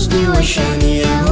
Deus que o Xani é